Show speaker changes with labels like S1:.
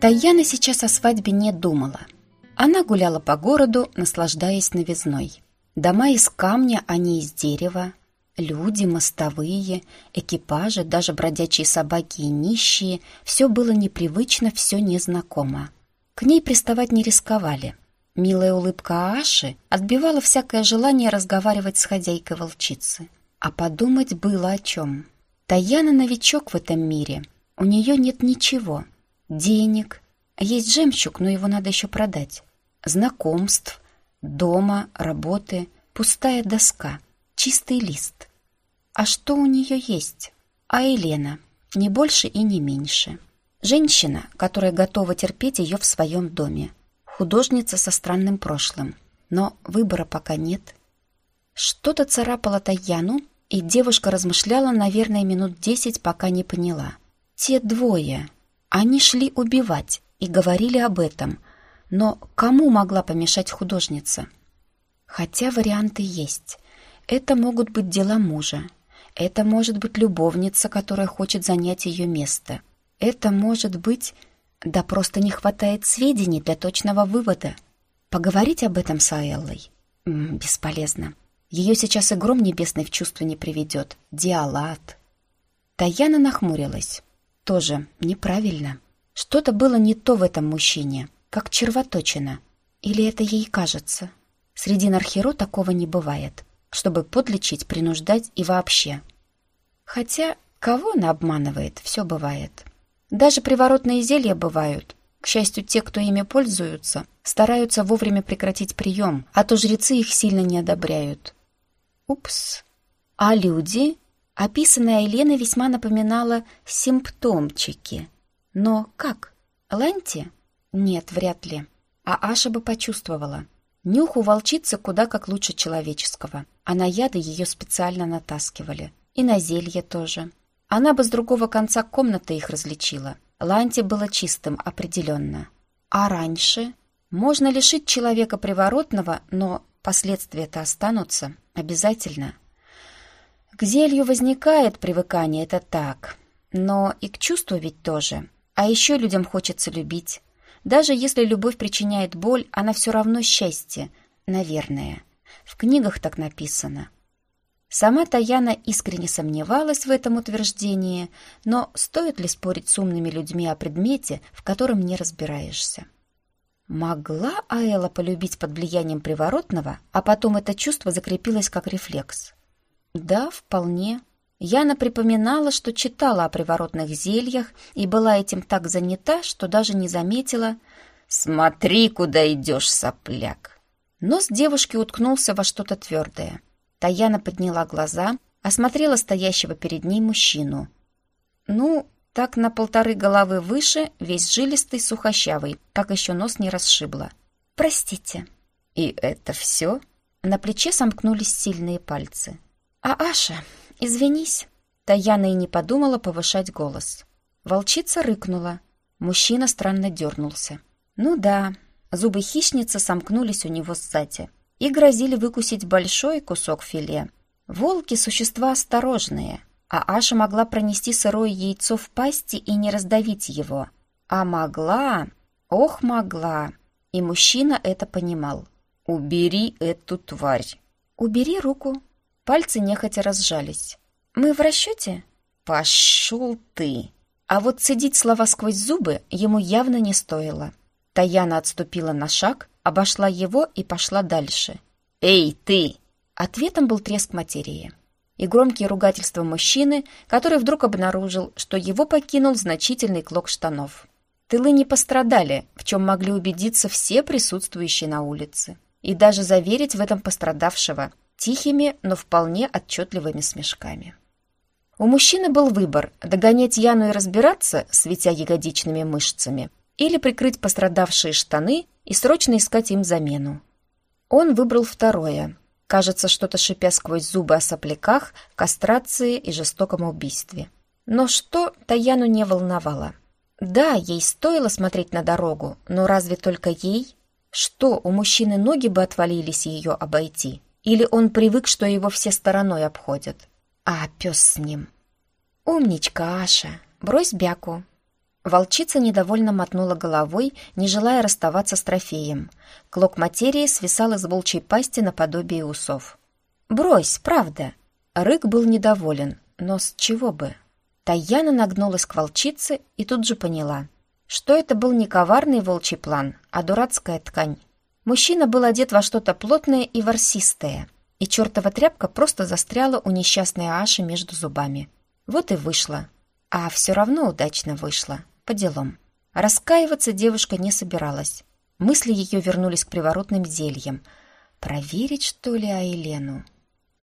S1: Таяна сейчас о свадьбе не думала. Она гуляла по городу, наслаждаясь новизной. Дома из камня, а не из дерева. Люди, мостовые, экипажи, даже бродячие собаки и нищие — все было непривычно, все незнакомо. К ней приставать не рисковали. Милая улыбка Аши отбивала всякое желание разговаривать с хозяйкой волчицы. А подумать было о чем. Таяна новичок в этом мире. У нее нет ничего. Денег. Есть жемчуг, но его надо еще продать. Знакомств. Дома, работы. Пустая доска. Чистый лист. А что у нее есть? А Елена? Не больше и не меньше. Женщина, которая готова терпеть ее в своем доме художница со странным прошлым. Но выбора пока нет. Что-то царапало Таяну, и девушка размышляла, наверное, минут десять, пока не поняла. Те двое. Они шли убивать и говорили об этом. Но кому могла помешать художница? Хотя варианты есть. Это могут быть дела мужа. Это может быть любовница, которая хочет занять ее место. Это может быть да просто не хватает сведений для точного вывода. Поговорить об этом с Аэллой? М -м, бесполезно. Ее сейчас и гром небесный в чувство не приведет. Диалат. Таяна нахмурилась. Тоже неправильно. Что-то было не то в этом мужчине, как червоточина. Или это ей кажется? Среди нархеро такого не бывает, чтобы подлечить, принуждать и вообще. Хотя, кого она обманывает, все бывает. Даже приворотные зелья бывают. К счастью, те, кто ими пользуются, стараются вовремя прекратить прием, а то жрецы их сильно не одобряют. Упс. А люди? Описанная Еленой весьма напоминала симптомчики. Но как? Ланти? Нет, вряд ли. А Аша бы почувствовала. Нюх у волчицы куда как лучше человеческого, а на яды ее специально натаскивали. И на зелье тоже. Она бы с другого конца комнаты их различила. Ланти было чистым, определенно. А раньше? Можно лишить человека приворотного, но последствия-то останутся. Обязательно. К зелью возникает привыкание, это так. Но и к чувству ведь тоже. А еще людям хочется любить. Даже если любовь причиняет боль, она все равно счастье. Наверное. В книгах так написано. Сама Таяна искренне сомневалась в этом утверждении, но стоит ли спорить с умными людьми о предмете, в котором не разбираешься? Могла Аэла полюбить под влиянием приворотного, а потом это чувство закрепилось как рефлекс? Да, вполне. Яна припоминала, что читала о приворотных зельях и была этим так занята, что даже не заметила «Смотри, куда идешь, сопляк!» Нос девушки уткнулся во что-то твердое. Таяна подняла глаза, осмотрела стоящего перед ней мужчину. Ну, так на полторы головы выше, весь жилистый, сухощавый, как еще нос не расшибло. «Простите». «И это все?» На плече сомкнулись сильные пальцы. «А Аша, извинись». Таяна и не подумала повышать голос. Волчица рыкнула. Мужчина странно дернулся. «Ну да». Зубы хищницы сомкнулись у него сзади и грозили выкусить большой кусок филе. Волки — существа осторожные, а Аша могла пронести сырое яйцо в пасти и не раздавить его. А могла, ох, могла, и мужчина это понимал. «Убери эту тварь!» «Убери руку!» Пальцы нехотя разжались. «Мы в расчете?» «Пошел ты!» А вот цедить слова сквозь зубы ему явно не стоило. Таяна отступила на шаг, обошла его и пошла дальше. «Эй, ты!» Ответом был треск материи и громкие ругательства мужчины, который вдруг обнаружил, что его покинул значительный клок штанов. Тылы не пострадали, в чем могли убедиться все присутствующие на улице, и даже заверить в этом пострадавшего тихими, но вполне отчетливыми смешками. У мужчины был выбор – догонять Яну и разбираться, светя ягодичными мышцами, или прикрыть пострадавшие штаны и срочно искать им замену. Он выбрал второе. Кажется, что-то шипя сквозь зубы о сопляках, кастрации и жестоком убийстве. Но что Таяну не волновало. Да, ей стоило смотреть на дорогу, но разве только ей? Что, у мужчины ноги бы отвалились ее обойти? Или он привык, что его все стороной обходят? А, пес с ним. «Умничка, Аша, брось бяку». Волчица недовольно мотнула головой, не желая расставаться с трофеем. Клок материи свисал из волчьей пасти наподобие усов. «Брось, правда!» Рык был недоволен, но с чего бы? Таяна нагнулась к волчице и тут же поняла, что это был не коварный волчий план, а дурацкая ткань. Мужчина был одет во что-то плотное и ворсистое, и чертова тряпка просто застряла у несчастной Аши между зубами. Вот и вышло. А все равно удачно вышло. По делам. Раскаиваться девушка не собиралась. Мысли ее вернулись к приворотным зельям. Проверить, что ли, Айлену?